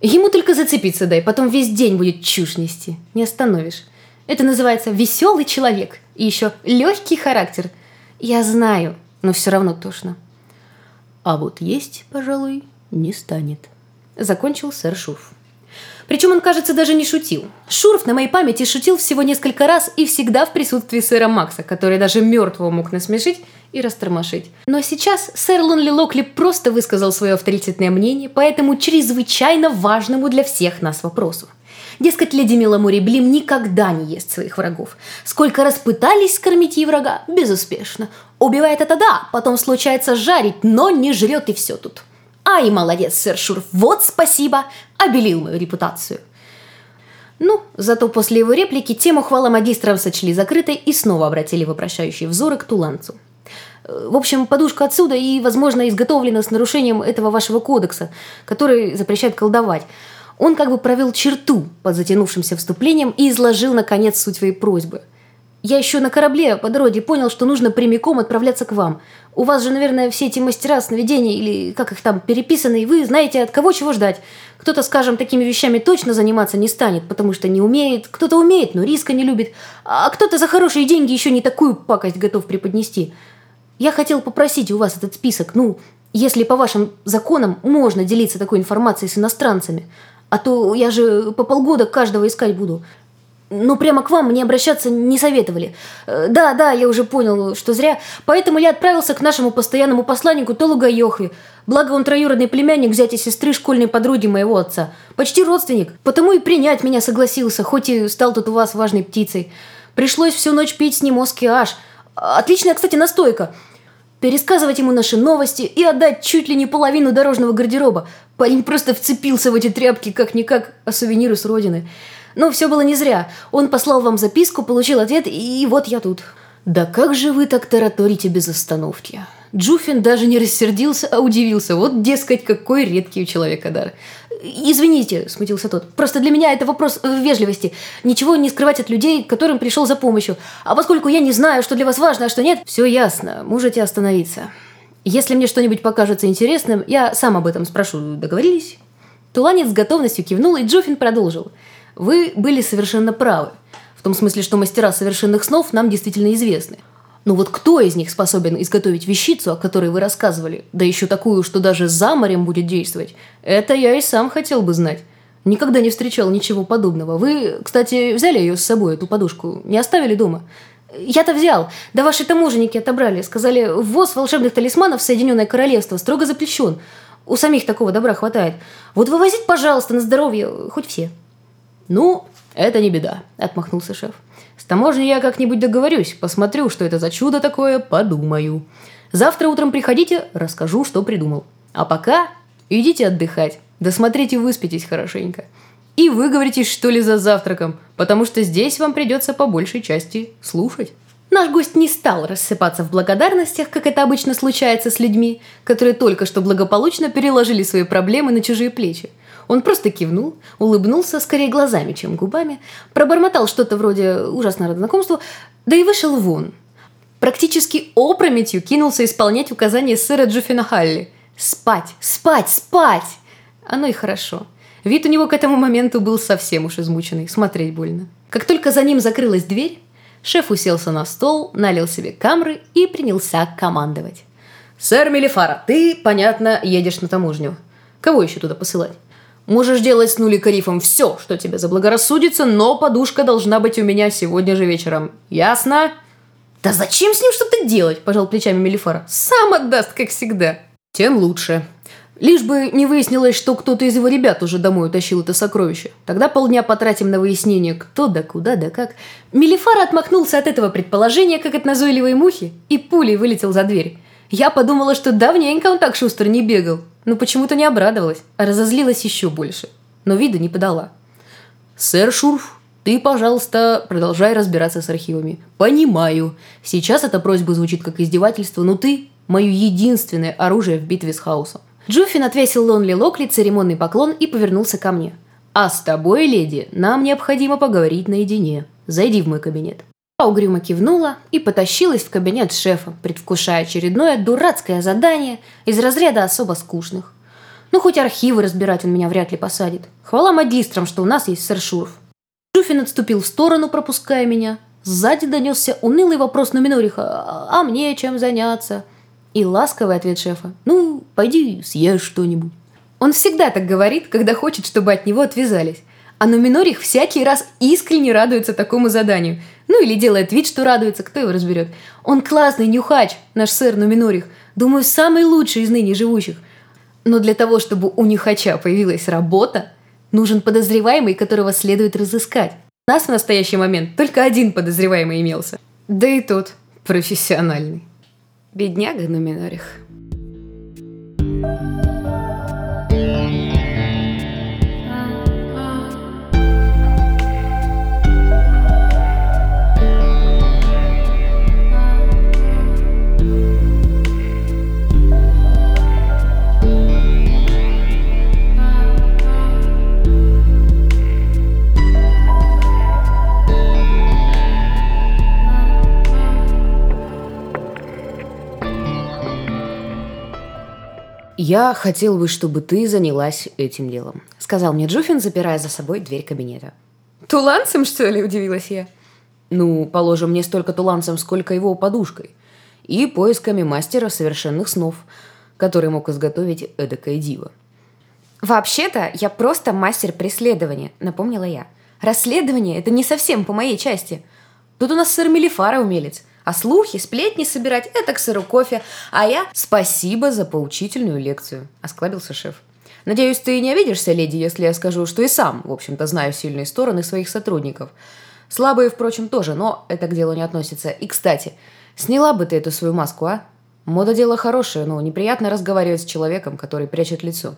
Ему только зацепиться дай, потом весь день будет чушь нести. Не остановишь. Это называется веселый человек. И еще легкий характер. Я знаю, но все равно тошно. А вот есть, пожалуй, не станет. Закончил сэр Шурф. Причем он, кажется, даже не шутил. Шурф на моей памяти шутил всего несколько раз и всегда в присутствии сэра Макса, который даже мертвого мог насмешить и растормошить. Но сейчас сэр Лонли Локли просто высказал свое авторитетное мнение по этому чрезвычайно важному для всех нас вопросу. Дескать, леди Миламури Блим никогда не ест своих врагов. Сколько раз пытались скормить ей врага, безуспешно. Убивает это да, потом случается жарить, но не жрет и все тут. Ай, молодец, сэр Шурф, вот спасибо, обелил мою репутацию. Ну, зато после его реплики тему хвала магистров сочли закрытой и снова обратили вопрошающие взоры к туланцу. В общем, подушка отсюда и, возможно, изготовлена с нарушением этого вашего кодекса, который запрещает колдовать. Он как бы провел черту под затянувшимся вступлением и изложил, наконец, суть своей просьбы. Я еще на корабле по дороге понял, что нужно прямиком отправляться к вам. У вас же, наверное, все эти мастера сновидения или как их там переписаны, и вы знаете, от кого чего ждать. Кто-то, скажем, такими вещами точно заниматься не станет, потому что не умеет, кто-то умеет, но риска не любит, а кто-то за хорошие деньги еще не такую пакость готов преподнести. Я хотел попросить у вас этот список, ну, если по вашим законам можно делиться такой информацией с иностранцами. А то я же по полгода каждого искать буду. Ну, прямо к вам мне обращаться не советовали. Э, да, да, я уже понял, что зря. Поэтому я отправился к нашему постоянному посланнику Толуга Йохви. Благо он троюродный племянник зятя сестры школьной подруги моего отца. Почти родственник. Потому и принять меня согласился, хоть и стал тут у вас важной птицей. Пришлось всю ночь пить с ним аш. Отличная, кстати, настойка пересказывать ему наши новости и отдать чуть ли не половину дорожного гардероба. Парень просто вцепился в эти тряпки как-никак, а сувениры с родины. Но все было не зря. Он послал вам записку, получил ответ, и вот я тут. Да как же вы так тараторите без остановки? Джуфин даже не рассердился, а удивился. Вот, дескать, какой редкий у человека дар. «Извините», – смутился тот. «Просто для меня это вопрос вежливости. Ничего не скрывать от людей, которым пришел за помощью. А поскольку я не знаю, что для вас важно, а что нет...» «Все ясно. Можете остановиться. Если мне что-нибудь покажется интересным, я сам об этом спрошу. Договорились?» Туланец с готовностью кивнул, и Джофин продолжил. «Вы были совершенно правы. В том смысле, что мастера совершенных снов нам действительно известны. Но вот кто из них способен изготовить вещицу, о которой вы рассказывали, да еще такую, что даже за морем будет действовать, это я и сам хотел бы знать. Никогда не встречал ничего подобного. Вы, кстати, взяли ее с собой, эту подушку, не оставили дома? Я-то взял. Да ваши таможенники отобрали. Сказали, ввоз волшебных талисманов в Соединенное Королевство строго запрещен. У самих такого добра хватает. Вот вывозить, пожалуйста, на здоровье хоть все. Ну, это не беда, отмахнулся шеф. С таможней я как-нибудь договорюсь, посмотрю, что это за чудо такое, подумаю. Завтра утром приходите, расскажу, что придумал. А пока идите отдыхать. Досмотрите, выспитесь хорошенько. И выговоритесь, что ли, за завтраком, потому что здесь вам придется по большей части слушать. Наш гость не стал рассыпаться в благодарностях, как это обычно случается с людьми, которые только что благополучно переложили свои проблемы на чужие плечи. Он просто кивнул, улыбнулся скорее глазами, чем губами, пробормотал что-то вроде «ужасно рад знакомству», да и вышел вон. Практически опрометью кинулся исполнять указания сэра Джуффина Халли. «Спать! Спать! Спать!» Оно и хорошо. Вид у него к этому моменту был совсем уж измученный, смотреть больно. Как только за ним закрылась дверь, шеф уселся на стол, налил себе камры и принялся командовать. «Сэр Мелифара, ты, понятно, едешь на таможню. Кого еще туда посылать?» Можешь делать с Нули Карифом все, что тебе заблагорассудится, но подушка должна быть у меня сегодня же вечером. Ясно?» «Да зачем с ним что-то делать?» – пожал плечами Мелифара. «Сам отдаст, как всегда». «Тем лучше. Лишь бы не выяснилось, что кто-то из его ребят уже домой утащил это сокровище. Тогда полдня потратим на выяснение, кто да куда да как». Мелифара отмахнулся от этого предположения, как от назойливой мухи, и пулей вылетел за дверь. Я подумала, что давненько он так шустро не бегал но почему-то не обрадовалась, а разозлилась еще больше. Но вида не подала. «Сэр Шурф, ты, пожалуйста, продолжай разбираться с архивами. Понимаю. Сейчас эта просьба звучит как издевательство, но ты – мое единственное оружие в битве с хаосом». Джуффин отвесил Лонли Локли церемонный поклон и повернулся ко мне. «А с тобой, леди, нам необходимо поговорить наедине. Зайди в мой кабинет». Угрюмо кивнула и потащилась в кабинет шефа, предвкушая очередное дурацкое задание из разряда особо скучных. Ну, хоть архивы разбирать он меня вряд ли посадит. Хвала магистрам, что у нас есть сэр Шурф. Жуфин отступил в сторону, пропуская меня. Сзади донесся унылый вопрос Нуминориха «А, «А мне чем заняться?» И ласковый ответ шефа «Ну, пойди съешь что-нибудь». Он всегда так говорит, когда хочет, чтобы от него отвязались. А Нуминорих всякий раз искренне радуется такому заданию. Ну или делает вид, что радуется, кто его разберет. Он классный нюхач, наш сэр Нуминорих. Думаю, самый лучший из ныне живущих. Но для того, чтобы у нюхача появилась работа, нужен подозреваемый, которого следует разыскать. У нас в настоящий момент только один подозреваемый имелся. Да и тот профессиональный. Бедняга Нуминорих. thank you «Я хотел бы, чтобы ты занялась этим делом», — сказал мне Джуфин, запирая за собой дверь кабинета. «Туланцем, что ли?» — удивилась я. «Ну, положим, не столько туланцем, сколько его подушкой. И поисками мастера совершенных снов, который мог изготовить эдакое диво». «Вообще-то я просто мастер преследования», — напомнила я. «Расследование — это не совсем по моей части. Тут у нас сэр Мелифара умелец. А слухи, сплетни собирать – это к сыру кофе. А я – спасибо за поучительную лекцию, – осклабился шеф. Надеюсь, ты не обидишься, леди, если я скажу, что и сам, в общем-то, знаю сильные стороны своих сотрудников. Слабые, впрочем, тоже, но это к делу не относится. И, кстати, сняла бы ты эту свою маску, а? Мода дело хорошее, но неприятно разговаривать с человеком, который прячет лицо.